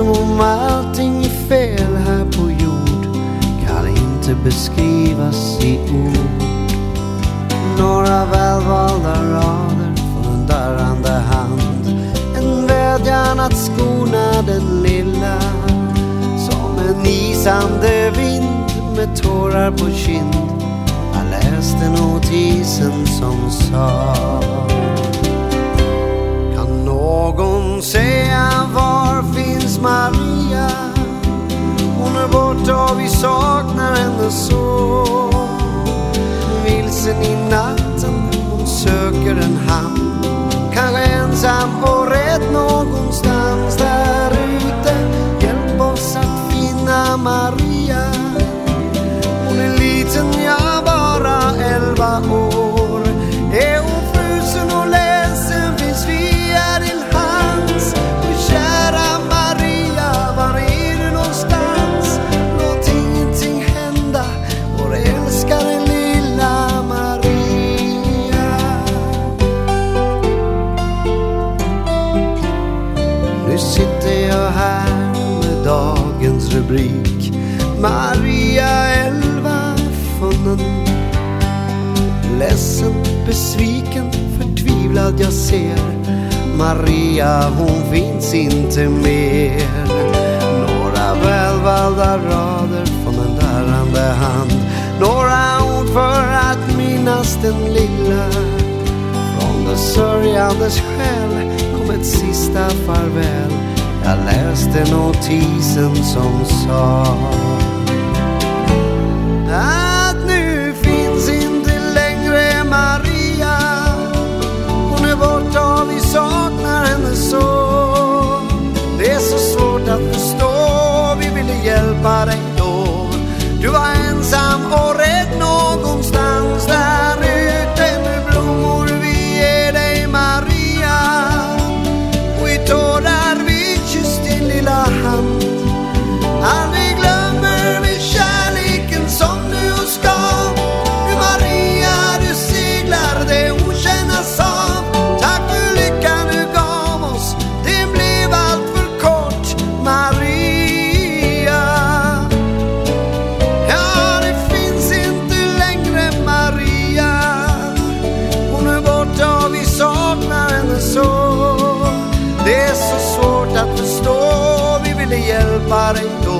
som om allting är fel här på jord kan inte beskrivas i ord. Några välvalda rader från en darrande hand. En vädjan att skona den lilla. Som en isande vind med tårar på kind. Jag läste notisen som sa Hon och vi saknar henne så. Vilsen i natten, hon söker en hamn. Kanske ensam och rädd någonstans där ute. Hjälp oss att finna Maria. Rubrik. Maria elva funnen Ledsen, besviken, förtvivlad jag ser. Maria hon finns inte mer. Några välvalda rader från en darrande hand. Några ord för att minnas den lilla. Från det sörjandes själ kom ett sista farväl. Jag läste notisen som sa att nu finns inte längre Maria. Hon är borta och vi saknar henne så. Det är så svårt att förstå. Vi ville hjälpa dig. aparentó